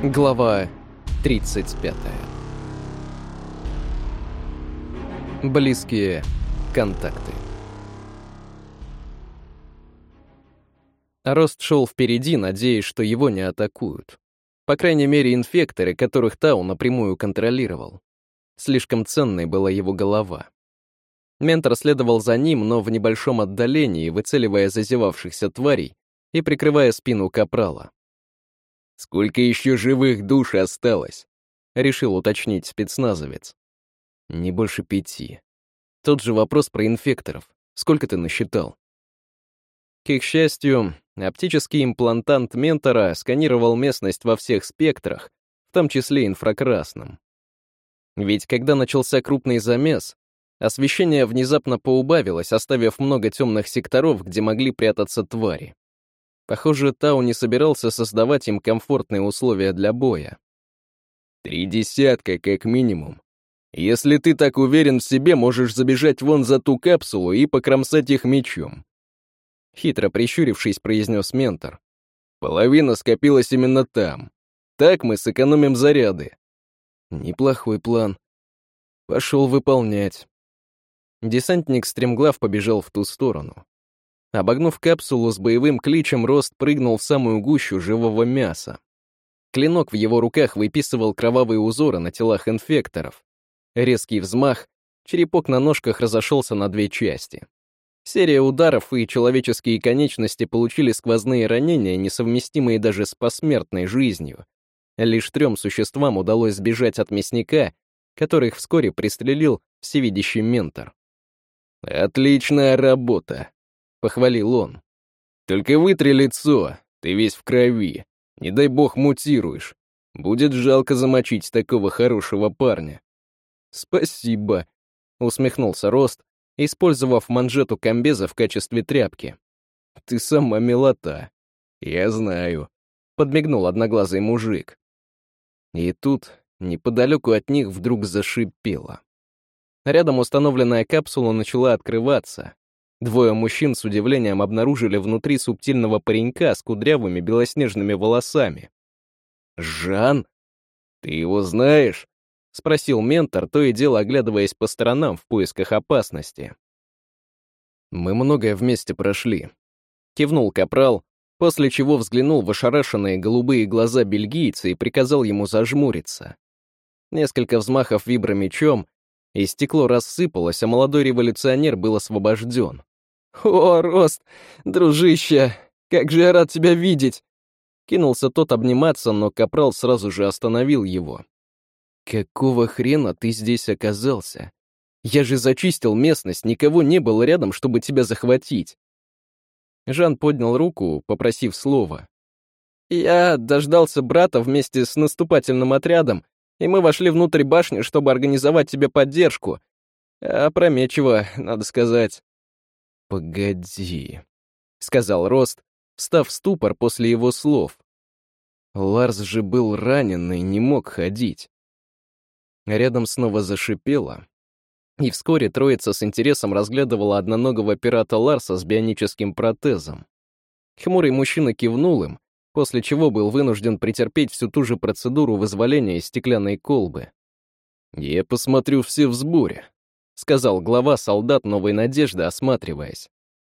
Глава 35. Близкие контакты. Рост шел впереди, надеясь, что его не атакуют. По крайней мере, инфекторы, которых Тау напрямую контролировал. Слишком ценной была его голова. Ментор следовал за ним, но в небольшом отдалении, выцеливая зазевавшихся тварей и прикрывая спину капрала. «Сколько еще живых душ осталось?» — решил уточнить спецназовец. «Не больше пяти. Тот же вопрос про инфекторов. Сколько ты насчитал?» К их счастью, оптический имплантант ментора сканировал местность во всех спектрах, в том числе инфракрасном. Ведь когда начался крупный замес, освещение внезапно поубавилось, оставив много темных секторов, где могли прятаться твари. Похоже, Тау не собирался создавать им комфортные условия для боя. «Три десятка, как минимум. Если ты так уверен в себе, можешь забежать вон за ту капсулу и покромсать их мечом». Хитро прищурившись, произнес ментор. «Половина скопилась именно там. Так мы сэкономим заряды». Неплохой план. Пошел выполнять. Десантник стремглав побежал в ту сторону. Обогнув капсулу с боевым кличем, Рост прыгнул в самую гущу живого мяса. Клинок в его руках выписывал кровавые узоры на телах инфекторов. Резкий взмах, черепок на ножках разошелся на две части. Серия ударов и человеческие конечности получили сквозные ранения, несовместимые даже с посмертной жизнью. Лишь трем существам удалось сбежать от мясника, которых вскоре пристрелил всевидящий ментор. «Отличная работа!» — похвалил он. «Только вытри лицо, ты весь в крови. Не дай бог мутируешь. Будет жалко замочить такого хорошего парня». «Спасибо», — усмехнулся Рост, использовав манжету комбеза в качестве тряпки. «Ты сама милота. Я знаю», — подмигнул одноглазый мужик. И тут неподалеку от них вдруг зашипело. Рядом установленная капсула начала открываться, Двое мужчин с удивлением обнаружили внутри субтильного паренька с кудрявыми белоснежными волосами. «Жан? Ты его знаешь?» — спросил ментор, то и дело оглядываясь по сторонам в поисках опасности. «Мы многое вместе прошли», — кивнул Капрал, после чего взглянул в ошарашенные голубые глаза бельгийца и приказал ему зажмуриться. Несколько взмахов вибромечом, и стекло рассыпалось, а молодой революционер был освобожден. «О, Рост, дружище, как же я рад тебя видеть!» Кинулся тот обниматься, но Капрал сразу же остановил его. «Какого хрена ты здесь оказался? Я же зачистил местность, никого не было рядом, чтобы тебя захватить». Жан поднял руку, попросив слова. «Я дождался брата вместе с наступательным отрядом, и мы вошли внутрь башни, чтобы организовать тебе поддержку. Опрометчиво, надо сказать». «Погоди», — сказал Рост, встав в ступор после его слов. Ларс же был ранен и не мог ходить. Рядом снова зашипело, и вскоре троица с интересом разглядывала одноногого пирата Ларса с бионическим протезом. Хмурый мужчина кивнул им, после чего был вынужден претерпеть всю ту же процедуру вызволения из стеклянной колбы. «Я посмотрю все в сборе», — сказал глава солдат Новой Надежды, осматриваясь.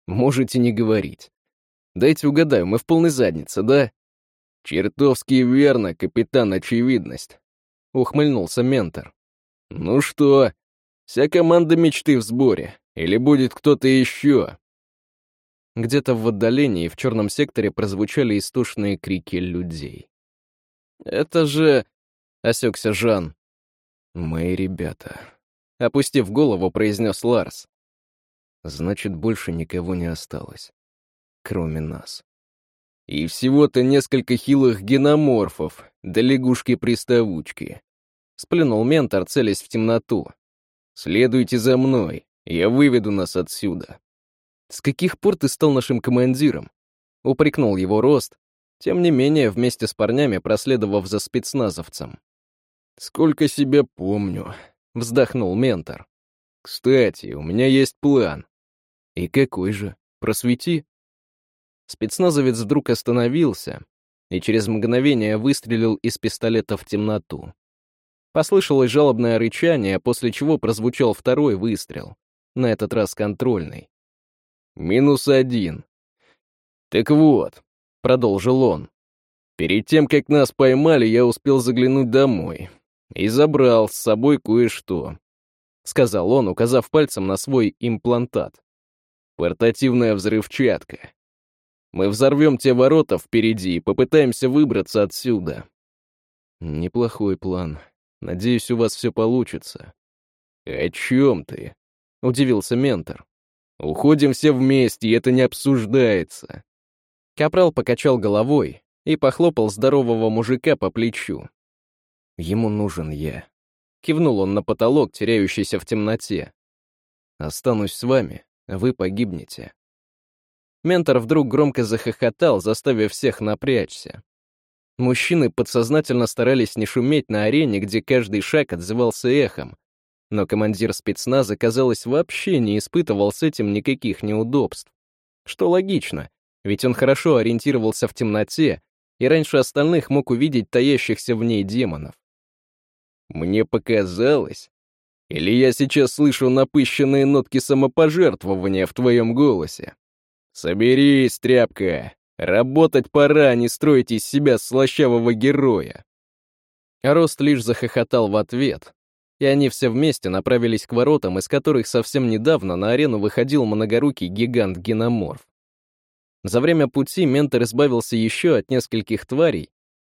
«Можете не говорить. Дайте угадаю, мы в полной заднице, да?» «Чертовски верно, капитан Очевидность», — ухмыльнулся ментор. «Ну что, вся команда мечты в сборе? Или будет кто-то еще?» Где-то в отдалении в черном секторе прозвучали истошные крики людей. «Это же...» — осекся Жан. «Мои ребята», Опустив голову, произнес Ларс. Значит, больше никого не осталось. Кроме нас. И всего-то несколько хилых геноморфов, да лягушки-приставучки. Сплюнул ментор, целясь в темноту. «Следуйте за мной, я выведу нас отсюда». «С каких пор ты стал нашим командиром?» Упрекнул его рост, тем не менее, вместе с парнями проследовав за спецназовцем. «Сколько себя помню», — вздохнул ментор. «Кстати, у меня есть план». «И какой же? Просвети». Спецназовец вдруг остановился, и через мгновение выстрелил из пистолета в темноту. Послышалось жалобное рычание, после чего прозвучал второй выстрел, на этот раз контрольный. «Минус один». «Так вот», — продолжил он, — «перед тем, как нас поймали, я успел заглянуть домой и забрал с собой кое-что», — сказал он, указав пальцем на свой имплантат. «Портативная взрывчатка. Мы взорвем те ворота впереди и попытаемся выбраться отсюда». «Неплохой план. Надеюсь, у вас все получится». «О чем ты?» — удивился ментор. «Уходим все вместе, и это не обсуждается». Капрал покачал головой и похлопал здорового мужика по плечу. «Ему нужен я». Кивнул он на потолок, теряющийся в темноте. «Останусь с вами, вы погибнете». Ментор вдруг громко захохотал, заставив всех напрячься. Мужчины подсознательно старались не шуметь на арене, где каждый шаг отзывался эхом, но командир спецназа, казалось, вообще не испытывал с этим никаких неудобств. Что логично, ведь он хорошо ориентировался в темноте и раньше остальных мог увидеть таящихся в ней демонов. «Мне показалось? Или я сейчас слышу напыщенные нотки самопожертвования в твоем голосе? Соберись, тряпка! Работать пора, а не строить из себя слащавого героя!» Рост лишь захохотал в ответ, и они все вместе направились к воротам, из которых совсем недавно на арену выходил многорукий гигант-геноморф. За время пути ментор избавился еще от нескольких тварей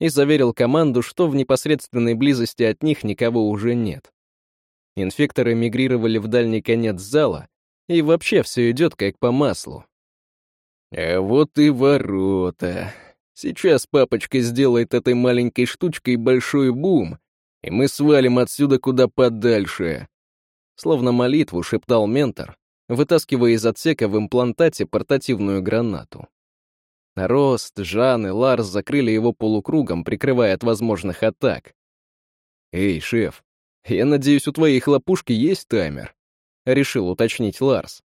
и заверил команду, что в непосредственной близости от них никого уже нет. Инфекторы мигрировали в дальний конец зала, и вообще все идет как по маслу. А вот и ворота. Сейчас папочка сделает этой маленькой штучкой большой бум, и мы свалим отсюда куда подальше. Словно молитву шептал ментор, вытаскивая из отсека в имплантате портативную гранату. Рост, Жан и Ларс закрыли его полукругом, прикрывая от возможных атак. «Эй, шеф, я надеюсь, у твоей хлопушки есть таймер?» — решил уточнить Ларс.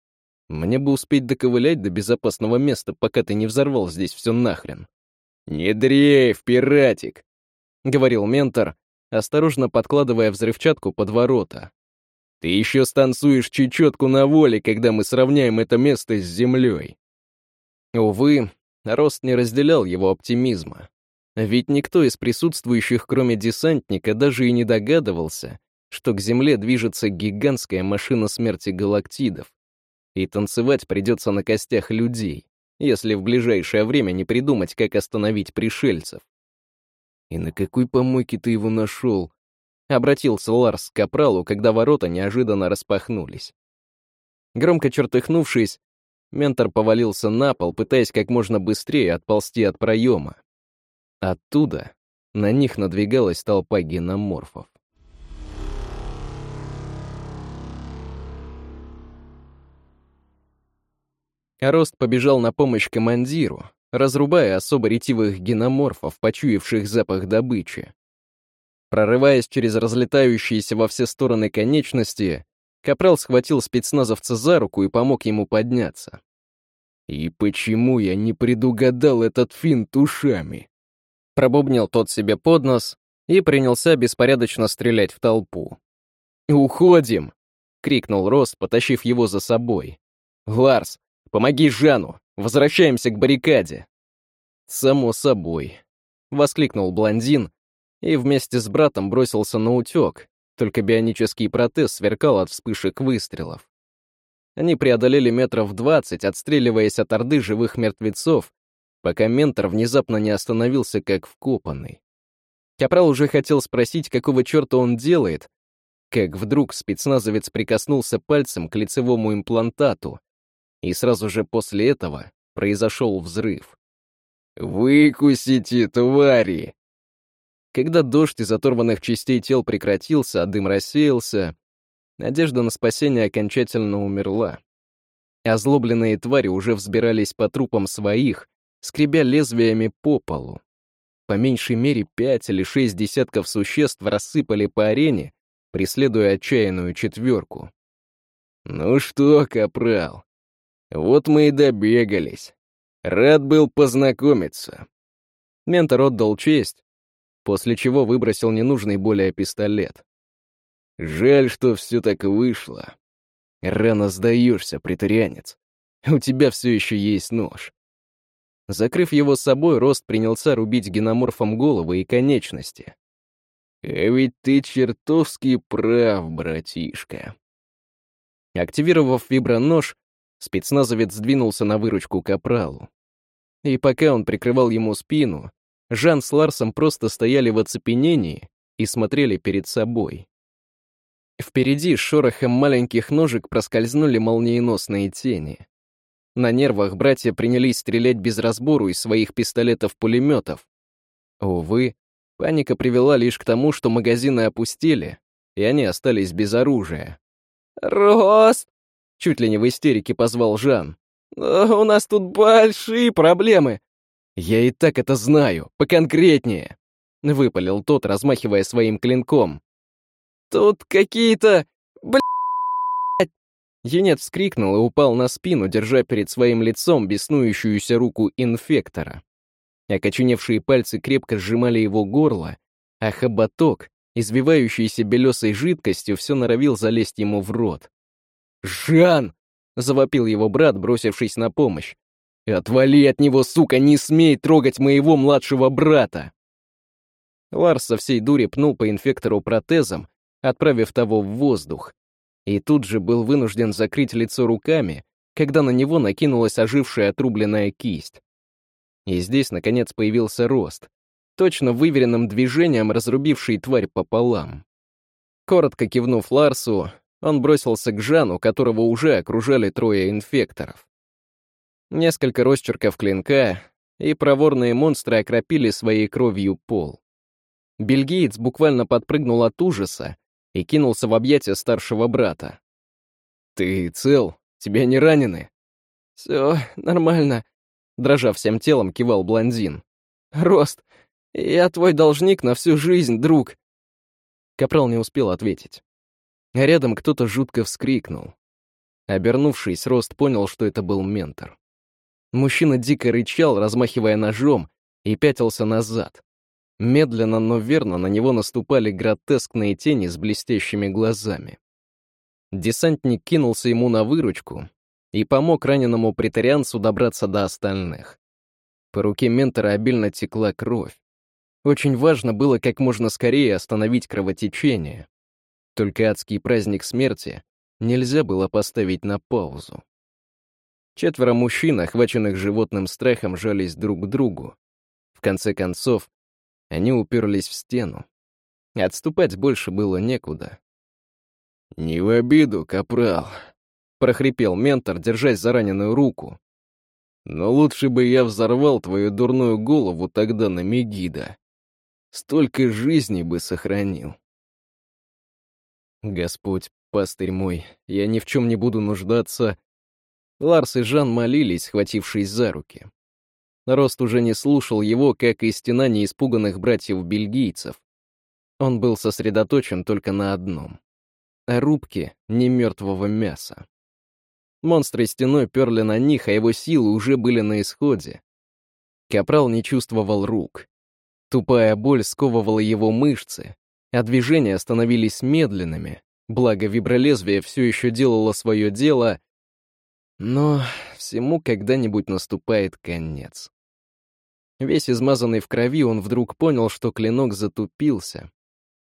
«Мне бы успеть доковылять до безопасного места, пока ты не взорвал здесь все нахрен». «Не дрейф, пиратик!» — говорил ментор, осторожно подкладывая взрывчатку под ворота. «Ты еще станцуешь чечетку на воле, когда мы сравняем это место с землей». Увы, Рост не разделял его оптимизма. Ведь никто из присутствующих, кроме десантника, даже и не догадывался, что к Земле движется гигантская машина смерти галактидов, и танцевать придется на костях людей, если в ближайшее время не придумать, как остановить пришельцев. «И на какой помойке ты его нашел?» — обратился Ларс к Капралу, когда ворота неожиданно распахнулись. Громко чертыхнувшись, ментор повалился на пол, пытаясь как можно быстрее отползти от проема. Оттуда на них надвигалась толпа геноморфов. Рост побежал на помощь командиру, разрубая особо ретивых геноморфов, почуявших запах добычи. Прорываясь через разлетающиеся во все стороны конечности, Капрал схватил спецназовца за руку и помог ему подняться. «И почему я не предугадал этот финт ушами?» Пробубнил тот себе под нос и принялся беспорядочно стрелять в толпу. «Уходим!» — крикнул Рос, потащив его за собой. «Ларс, помоги Жану! Возвращаемся к баррикаде!» «Само собой», — воскликнул блондин и вместе с братом бросился на утек, только бионический протез сверкал от вспышек выстрелов. Они преодолели метров двадцать, отстреливаясь от орды живых мертвецов, пока ментор внезапно не остановился как вкопанный. Капрал уже хотел спросить, какого черта он делает, как вдруг спецназовец прикоснулся пальцем к лицевому имплантату, и сразу же после этого произошел взрыв. «Выкусите, твари!» Когда дождь из оторванных частей тел прекратился, а дым рассеялся, надежда на спасение окончательно умерла. Озлобленные твари уже взбирались по трупам своих, скребя лезвиями по полу. По меньшей мере пять или шесть десятков существ рассыпали по арене, преследуя отчаянную четверку. «Ну что, капрал, вот мы и добегались. Рад был познакомиться. Ментор отдал честь, после чего выбросил ненужный более пистолет. «Жаль, что все так вышло. Рано сдаешься, притарианец. У тебя все еще есть нож». Закрыв его с собой, Рост принялся рубить геноморфом головы и конечности. «А ведь ты чертовски прав, братишка». Активировав вибронож, спецназовец сдвинулся на выручку капралу. И пока он прикрывал ему спину, Жан с Ларсом просто стояли в оцепенении и смотрели перед собой. Впереди шорохом маленьких ножек проскользнули молниеносные тени. На нервах братья принялись стрелять без разбору из своих пистолетов-пулеметов. Увы, паника привела лишь к тому, что магазины опустили, и они остались без оружия. «Рост!» — чуть ли не в истерике позвал Жан. «У нас тут большие проблемы!» «Я и так это знаю, поконкретнее!» — выпалил тот, размахивая своим клинком. «Тут какие-то... блядь!» Юнет вскрикнул и упал на спину, держа перед своим лицом беснующуюся руку инфектора. Окоченевшие пальцы крепко сжимали его горло, а хоботок, извивающийся белесой жидкостью, все норовил залезть ему в рот. «Жан!» — завопил его брат, бросившись на помощь. «Отвали от него, сука, не смей трогать моего младшего брата!» Ларс со всей дури пнул по инфектору протезом, отправив того в воздух, и тут же был вынужден закрыть лицо руками, когда на него накинулась ожившая отрубленная кисть. И здесь, наконец, появился рост, точно выверенным движением разрубивший тварь пополам. Коротко кивнув Ларсу, он бросился к Жану, которого уже окружали трое инфекторов. Несколько росчерков клинка, и проворные монстры окропили своей кровью пол. Бельгиец буквально подпрыгнул от ужаса и кинулся в объятия старшего брата. «Ты цел? Тебя не ранены?» «Все нормально», — дрожа всем телом, кивал блондин. «Рост, я твой должник на всю жизнь, друг». Капрал не успел ответить. Рядом кто-то жутко вскрикнул. Обернувшись, Рост понял, что это был ментор. Мужчина дико рычал, размахивая ножом, и пятился назад. Медленно, но верно на него наступали гротескные тени с блестящими глазами. Десантник кинулся ему на выручку и помог раненому претарианцу добраться до остальных. По руке ментора обильно текла кровь. Очень важно было как можно скорее остановить кровотечение. Только адский праздник смерти нельзя было поставить на паузу. Четверо мужчин, охваченных животным страхом, жались друг к другу. В конце концов, они уперлись в стену. Отступать больше было некуда. «Не в обиду, капрал», — прохрипел ментор, держась за раненую руку. «Но лучше бы я взорвал твою дурную голову тогда на Мегида. Столько жизней бы сохранил». «Господь, пастырь мой, я ни в чем не буду нуждаться, Ларс и Жан молились, схватившись за руки. Рост уже не слушал его, как и стена неиспуганных братьев-бельгийцев. Он был сосредоточен только на одном — о рубке немертвого мяса. Монстры стеной перли на них, а его силы уже были на исходе. Капрал не чувствовал рук. Тупая боль сковывала его мышцы, а движения становились медленными, благо вибролезвие все еще делало свое дело, но всему когда-нибудь наступает конец. Весь измазанный в крови, он вдруг понял, что клинок затупился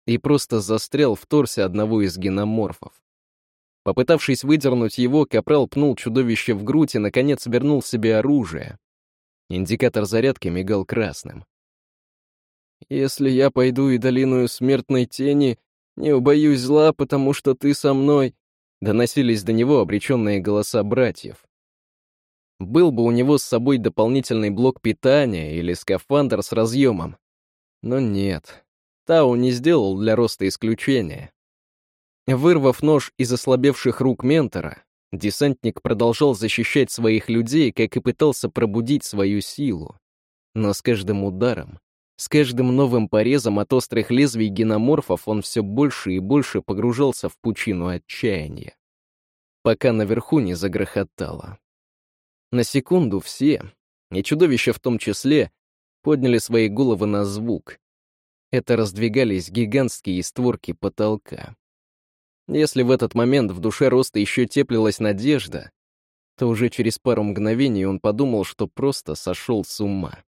и просто застрял в торсе одного из геноморфов. Попытавшись выдернуть его, Капрал пнул чудовище в грудь и, наконец, вернул себе оружие. Индикатор зарядки мигал красным. «Если я пойду и долиную смертной тени, не убоюсь зла, потому что ты со мной», доносились до него обреченные голоса братьев. Был бы у него с собой дополнительный блок питания или скафандр с разъемом. Но нет, Тау не сделал для роста исключения. Вырвав нож из ослабевших рук ментора, десантник продолжал защищать своих людей, как и пытался пробудить свою силу. Но с каждым ударом, с каждым новым порезом от острых лезвий геноморфов он все больше и больше погружался в пучину отчаяния. Пока наверху не загрохотало. На секунду все, и чудовище в том числе, подняли свои головы на звук. Это раздвигались гигантские створки потолка. Если в этот момент в душе Роста еще теплилась надежда, то уже через пару мгновений он подумал, что просто сошел с ума.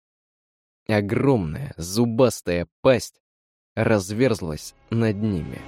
Огромная, зубастая пасть разверзлась над ними.